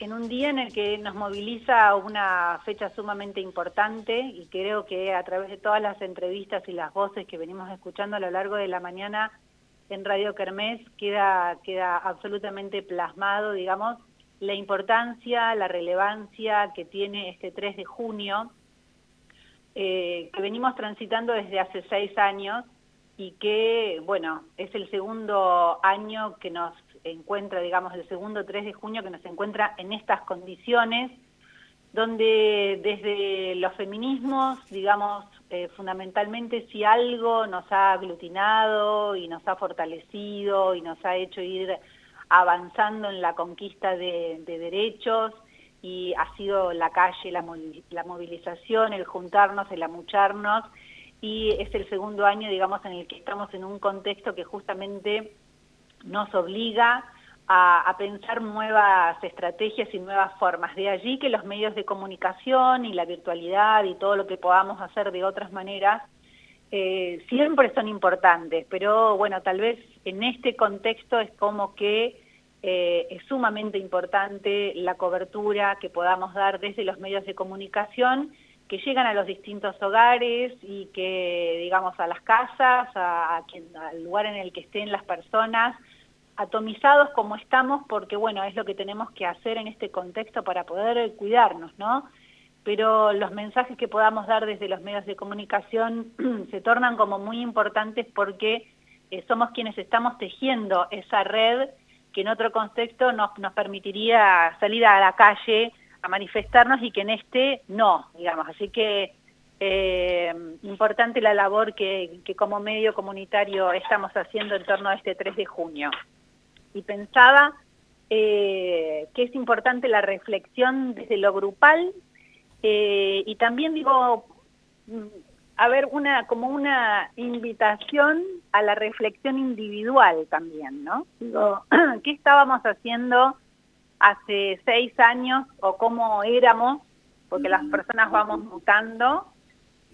en un día en el que nos moviliza una fecha sumamente importante y creo que a través de todas las entrevistas y las voces que venimos escuchando a lo largo de la mañana en Radio Kermés queda, queda absolutamente plasmado, digamos, la importancia, la relevancia que tiene este 3 de junio, eh, que venimos transitando desde hace seis años y que, bueno, es el segundo año que nos encuentra, digamos, el segundo 3 de junio que nos encuentra en estas condiciones, donde desde los feminismos, digamos, eh, fundamentalmente si algo nos ha aglutinado y nos ha fortalecido y nos ha hecho ir avanzando en la conquista de, derechos y ha sido la calle, la, la movilización, el juntarnos, el amucharnos y es el segundo año, digamos, en el que estamos en un contexto que justamente nos obliga a, pensar nuevas estrategias y nuevas formas. De allí que los medios de comunicación y la virtualidad y todo lo que podamos hacer de otras maneras eh, siempre son importantes, pero bueno, tal vez en este contexto es como que eh, es sumamente importante la cobertura que podamos dar desde los medios de comunicación que llegan a los distintos hogares y que, digamos, a las casas, a, al lugar en el que estén las personas, atomizados como estamos, porque bueno, es lo que tenemos que hacer en este contexto para poder cuidarnos, ¿no? Pero los mensajes que podamos dar desde los medios de comunicación se tornan como muy importantes porque eh, somos quienes estamos tejiendo esa red que en otro contexto nos, nos permitiría salir a la calle a manifestarnos y que en este no, digamos. Así que eh, importante la labor que, que como medio comunitario estamos haciendo en torno a este 3 de junio y pensaba eh, que es importante la reflexión desde lo grupal eh, y también digo, mm, a ver, una, como una invitación a la reflexión individual también, ¿no? Digo, ¿qué estábamos haciendo hace seis años o cómo éramos? Porque las personas vamos mutando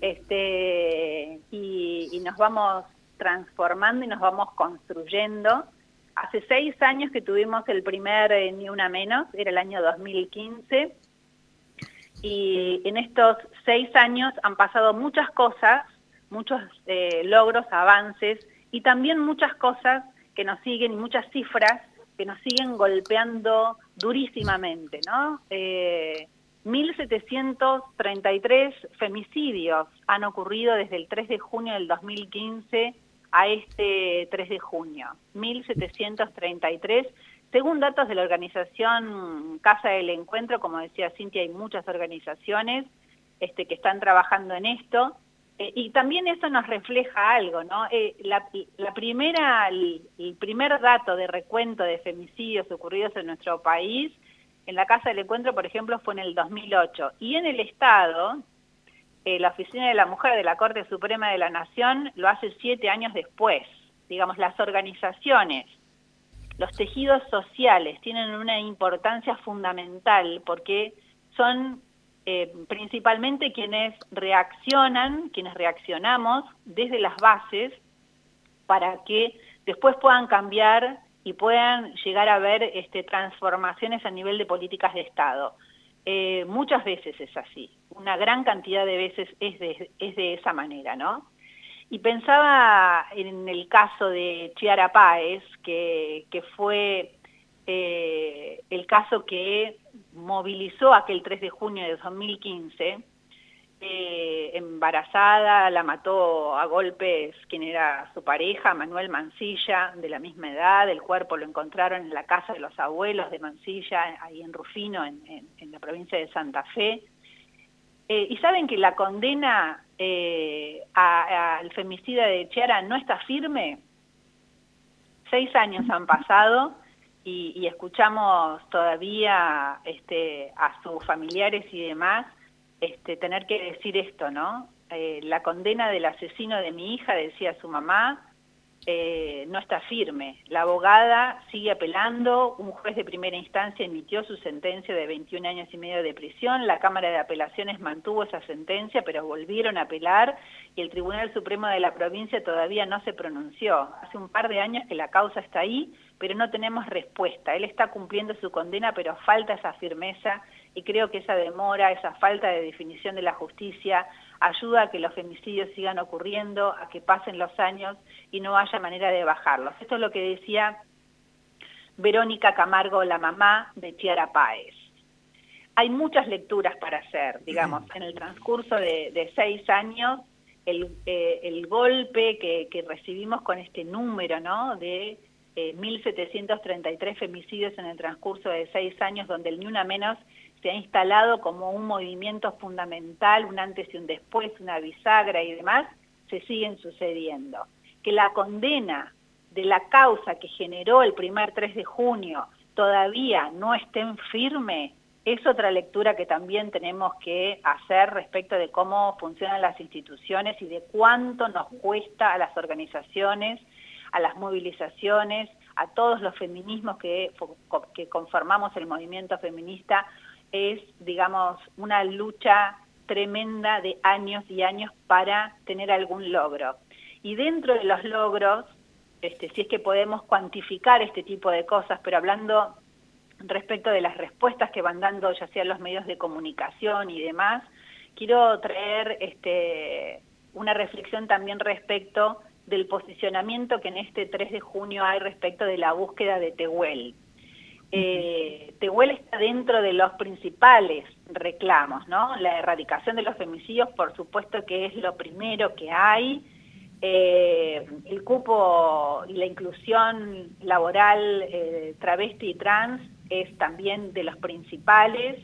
este, y, y nos vamos transformando y nos vamos construyendo Hace seis años que tuvimos el primer eh, Ni Una Menos, era el año 2015, y en estos seis años han pasado muchas cosas, muchos eh, logros, avances, y también muchas cosas que nos siguen, y muchas cifras que nos siguen golpeando durísimamente, ¿no? 1.733 eh, femicidios han ocurrido desde el 3 de junio del 2015 a este 3 de junio, 1.733. Según datos de la organización Casa del Encuentro, como decía Cintia, hay muchas organizaciones este, que están trabajando en esto, eh, y también eso nos refleja algo, ¿no? Eh, la, primera, el, el, primer dato de recuento de femicidios ocurridos en nuestro país, en la Casa del Encuentro, por ejemplo, fue en el 2008, y en el Estado, eh, la Oficina de la Mujer de la Corte Suprema de la Nación lo hace siete años después. Digamos, las organizaciones, los tejidos sociales tienen una importancia fundamental porque son eh, principalmente quienes reaccionan, quienes reaccionamos desde las bases para que después puedan cambiar y puedan llegar a ver este, transformaciones a nivel de políticas de Estado. Eh, muchas veces es así, una gran cantidad de veces es de, es de esa manera, ¿no? Y pensaba en el caso de Chiara Páez, que, fue eh, el caso que movilizó aquel 3 de junio de 2015, eh, embarazada, la mató a golpes quien era su pareja, Manuel Mancilla, de la misma edad, el cuerpo lo encontraron en la casa de los abuelos de Mancilla, ahí en Rufino, en, la provincia de Santa Fe. Eh, y saben que la condena eh, al femicida de Chiara no está firme. Seis años han pasado y, escuchamos todavía este, a sus familiares y demás este, tener que decir esto, ¿no? Eh, la condena del asesino de mi hija, decía su mamá, eh, no está firme. La abogada sigue apelando, un juez de primera instancia emitió su sentencia de 21 años y medio de prisión, la Cámara de Apelaciones mantuvo esa sentencia, pero volvieron a apelar y el Tribunal Supremo de la provincia todavía no se pronunció. Hace un par de años que la causa está ahí, pero no tenemos respuesta. Él está cumpliendo su condena, pero falta esa firmeza y creo que esa demora, esa falta de definición de la justicia ayuda a que los femicidios sigan ocurriendo, a que pasen los años y no haya manera de bajarlos. Esto es lo que decía Verónica Camargo, la mamá de Chiara Páez. Hay muchas lecturas para hacer, digamos, en el transcurso de, seis años, el, eh, golpe que, recibimos con este número, ¿no?, de 1.733 eh, femicidios en el transcurso de seis años, donde el ni una menos se ha instalado como un movimiento fundamental, un antes y un después, una bisagra y demás, se siguen sucediendo. Que la condena de la causa que generó el primer 3 de junio todavía no estén firme, es otra lectura que también tenemos que hacer respecto de cómo funcionan las instituciones y de cuánto nos cuesta a las organizaciones, a las movilizaciones, a todos los feminismos que, que conformamos el movimiento feminista, es, digamos, una lucha tremenda de años y años para tener algún logro. Y dentro de los logros, este, si es que podemos cuantificar este tipo de cosas, pero hablando respecto de las respuestas que van dando ya sea los medios de comunicación y demás, quiero traer este, una reflexión también respecto del posicionamiento que en este 3 de junio hay respecto de la búsqueda de Tehuel eh, Tehuel está dentro de los principales reclamos, ¿no? La erradicación de los femicidios, por supuesto que es lo primero que hay. Eh, el cupo y la inclusión laboral eh, travesti y trans es también de los principales.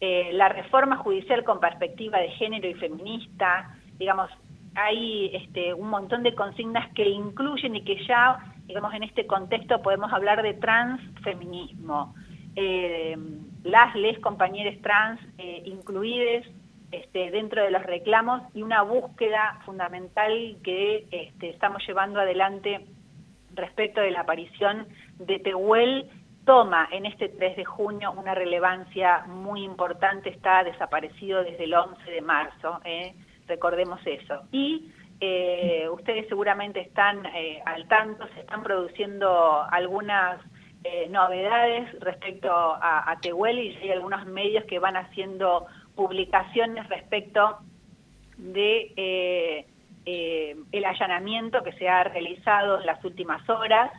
Eh, la reforma judicial con perspectiva de género y feminista, digamos, hay este, un montón de consignas que incluyen y que ya digamos, en este contexto podemos hablar de transfeminismo. Eh, las les compañeros trans eh, incluidas este, dentro de los reclamos y una búsqueda fundamental que este, estamos llevando adelante respecto de la aparición de Tehuel toma en este 3 de junio una relevancia muy importante, está desaparecido desde el 11 de marzo, eh, recordemos eso. Y eh, ustedes seguramente están eh, al tanto, se están produciendo algunas eh, novedades respecto a, Tehuel y hay algunos medios que van haciendo publicaciones respecto de el allanamiento que se ha realizado en las últimas horas,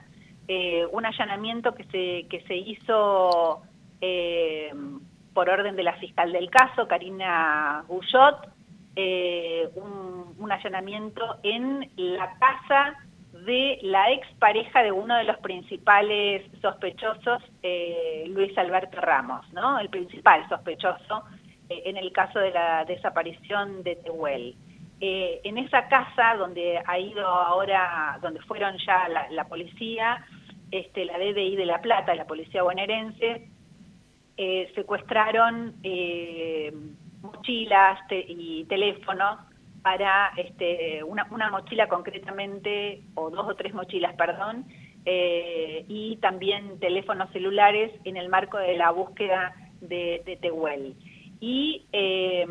un allanamiento que se, que se hizo por orden de la fiscal del caso, Karina Un un allanamiento en la casa de la expareja de uno de los principales sospechosos, eh, Luis Alberto Ramos, ¿no? El principal sospechoso eh, en el caso de la desaparición de Tehuel. Eh, en esa casa donde ha ido ahora, donde fueron ya la, policía, este, la DDI de La Plata, la policía bonaerense, secuestraron mochilas y teléfonos para este, una, mochila concretamente, o dos o tres mochilas, perdón, eh, y también teléfonos celulares en el marco de la búsqueda de, Tehuel. Y, eh,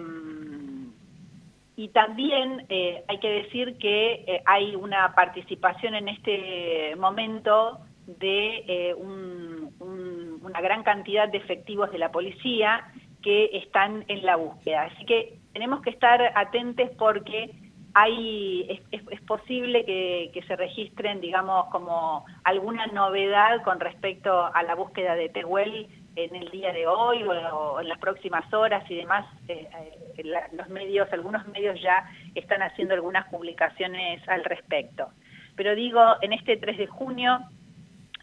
y también eh, hay que decir que hay una participación en este momento de una gran cantidad de efectivos de la policía que están en la búsqueda. Así que tenemos que estar atentos porque hay es, posible que, se registren, digamos, como alguna novedad con respecto a la búsqueda de Tehuel en el día de hoy o, en las próximas horas y demás. Eh, eh, los medios, algunos medios ya están haciendo algunas publicaciones al respecto. Pero digo, en este 3 de junio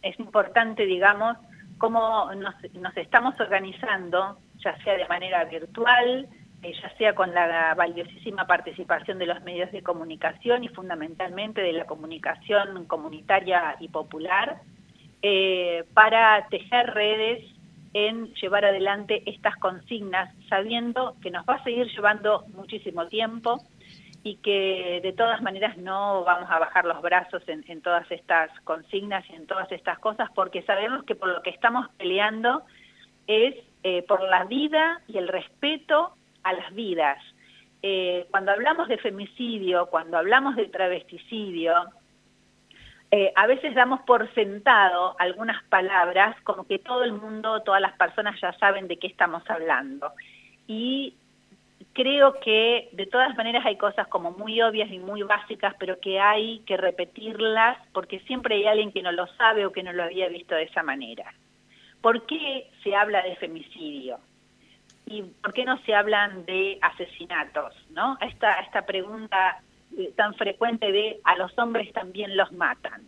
es importante, digamos, cómo nos, nos estamos organizando, ya sea de manera virtual, eh, ya sea con la valiosísima participación de los medios de comunicación y fundamentalmente de la comunicación comunitaria y popular, eh, para tejer redes en llevar adelante estas consignas, sabiendo que nos va a seguir llevando muchísimo tiempo, y que de todas maneras no vamos a bajar los brazos en, todas estas consignas y en todas estas cosas porque sabemos que por lo que estamos peleando es eh, por la vida y el respeto a las vidas. Eh, cuando hablamos de femicidio, cuando hablamos de travesticidio, eh, a veces damos por sentado algunas palabras como que todo el mundo, todas las personas ya saben de qué estamos hablando. Y creo que de todas maneras hay cosas como muy obvias y muy básicas, pero que hay que repetirlas porque siempre hay alguien que no lo sabe o que no lo había visto de esa manera. ¿Por qué se habla de femicidio? ¿Y por qué no se hablan de asesinatos? ¿no? Esta, esta pregunta eh, tan frecuente de a los hombres también los matan.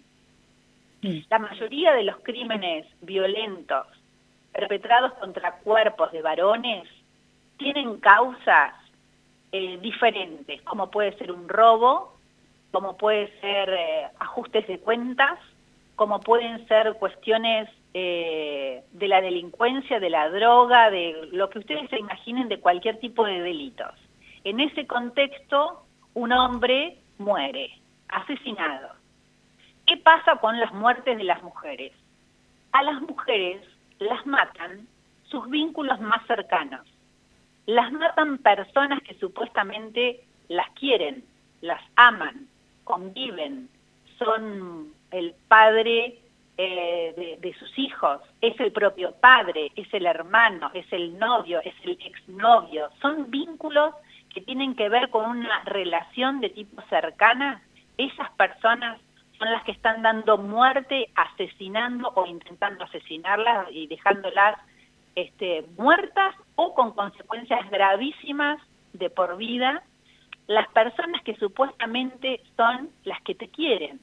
La mayoría de los crímenes violentos perpetrados contra cuerpos de varones tienen causas eh, diferentes, como puede ser un robo, como puede ser eh, ajustes de cuentas, como pueden ser cuestiones de la delincuencia, de la droga, de lo que ustedes se imaginen de cualquier tipo de delitos. En ese contexto, un hombre muere, asesinado. ¿Qué pasa con las muertes de las mujeres? A las mujeres las matan sus vínculos más cercanos. Las matan personas que supuestamente las quieren, las aman, conviven, son el padre eh, de, sus hijos, es el propio padre, es el hermano, es el novio, es el exnovio. Son vínculos que tienen que ver con una relación de tipo cercana, esas personas son las que están dando muerte, asesinando o intentando asesinarlas y dejándolas este, muertas o con consecuencias gravísimas de por vida, las personas que supuestamente son las que te quieren,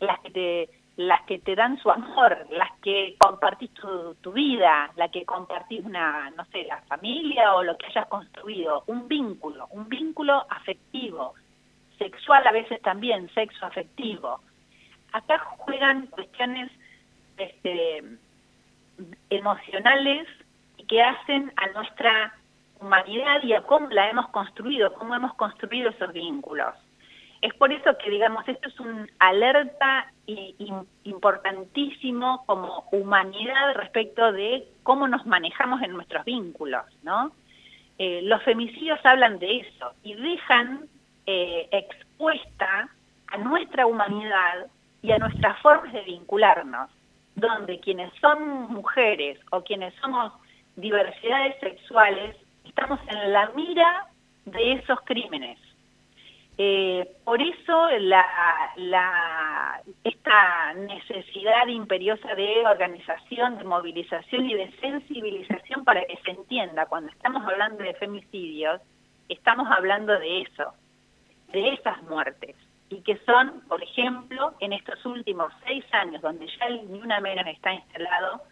las que te las que te dan su amor, las que compartís tu, vida, la que compartís una, no sé, la familia o lo que hayas construido, un vínculo, un vínculo afectivo, sexual a veces también, sexo afectivo. Acá juegan cuestiones este, emocionales que hacen a nuestra humanidad y a cómo la hemos construido, cómo hemos construido esos vínculos. Es por eso que, digamos, esto es un alerta importantísimo como humanidad respecto de cómo nos manejamos en nuestros vínculos, ¿no? Eh, los femicidios hablan de eso y dejan eh, expuesta a nuestra humanidad y a nuestras formas de vincularnos, donde quienes son mujeres o quienes somos diversidades sexuales, estamos en la mira de esos crímenes. Eh, por eso la, esta necesidad imperiosa de organización, de movilización y de sensibilización para que se entienda, cuando estamos hablando de femicidios, estamos hablando de eso, de esas muertes, y que son, por ejemplo, en estos últimos seis años, donde ya Ni Una Menos está instalado,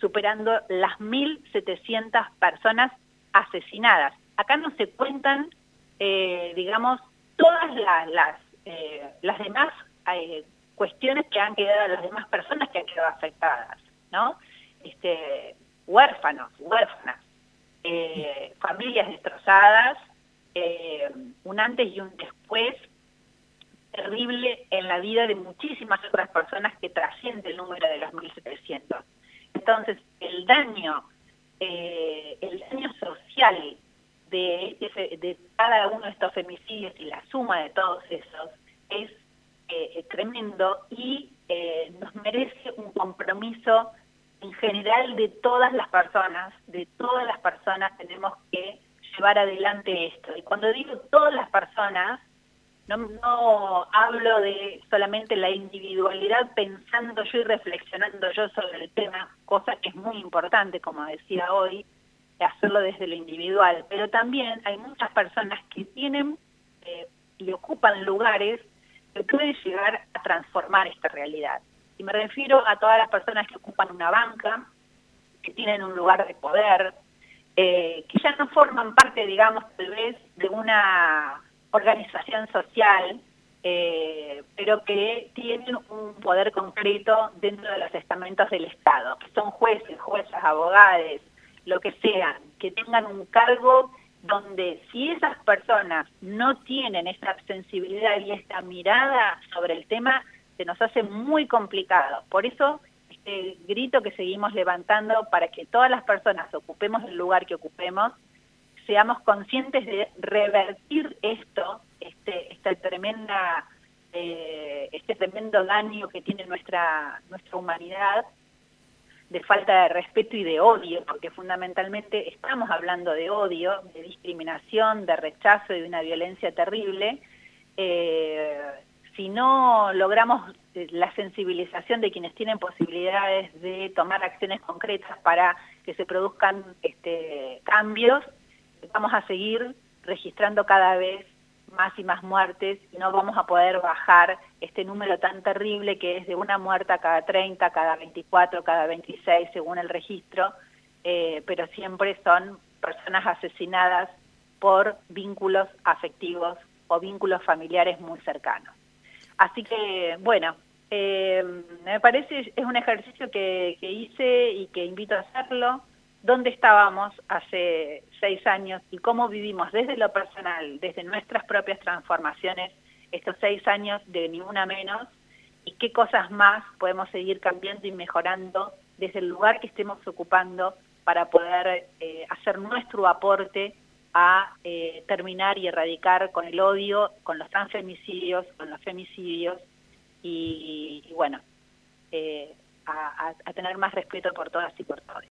superando las 1.700 personas asesinadas. Acá no se cuentan eh, digamos, todas las, eh, las, demás eh, cuestiones que han quedado, las demás personas que han quedado afectadas, ¿no? Este, huérfanos, huérfanas, familias destrozadas, un antes y un después terrible en la vida de muchísimas otras personas que trasciende el número de los 1.700. Entonces, el daño, el daño social de, de cada uno de estos femicidios y la suma de todos esos es eh, tremendo y eh, nos merece un compromiso en general de todas las personas, de todas las personas tenemos que llevar adelante esto. Y cuando digo todas las personas, no, no hablo de solamente la individualidad pensando yo y reflexionando yo sobre el tema, cosa que es muy importante, como decía hoy, hacerlo desde lo individual, pero también hay muchas personas que tienen eh, y ocupan lugares que pueden llegar a transformar esta realidad. Y me refiero a todas las personas que ocupan una banca, que tienen un lugar de poder, eh, que ya no forman parte, digamos, tal vez de una organización social, eh, pero que tienen un poder concreto dentro de los estamentos del Estado, que son jueces, juezas, abogados, lo que sea, que tengan un cargo donde si esas personas no tienen esta sensibilidad y esta mirada sobre el tema, se nos hace muy complicado. Por eso este grito que seguimos levantando para que todas las personas ocupemos el lugar que ocupemos, seamos conscientes de revertir esto, este, esta tremenda, eh, este tremendo daño que tiene nuestra, nuestra humanidad, de falta de respeto y de odio, porque fundamentalmente estamos hablando de odio, de discriminación, de rechazo y de una violencia terrible, eh, si no logramos eh, la sensibilización de quienes tienen posibilidades de tomar acciones concretas para que se produzcan este, cambios, vamos a seguir registrando cada vez más y más muertes y no vamos a poder bajar este número tan terrible que es de una muerta cada 30, cada 24, cada 26 según el registro, eh, pero siempre son personas asesinadas por vínculos afectivos o vínculos familiares muy cercanos. Así que, bueno, eh, me parece es un ejercicio que, que hice y que invito a hacerlo. ¿Dónde estábamos hace seis años y cómo vivimos desde lo personal, desde nuestras propias transformaciones, estos seis años de ni una menos? ¿Y qué cosas más podemos seguir cambiando y mejorando desde el lugar que estemos ocupando para poder eh, hacer nuestro aporte a eh, terminar y erradicar con el odio, con los transfemicidios, con los femicidios y, bueno, eh, a, a tener más respeto por todas y por todos.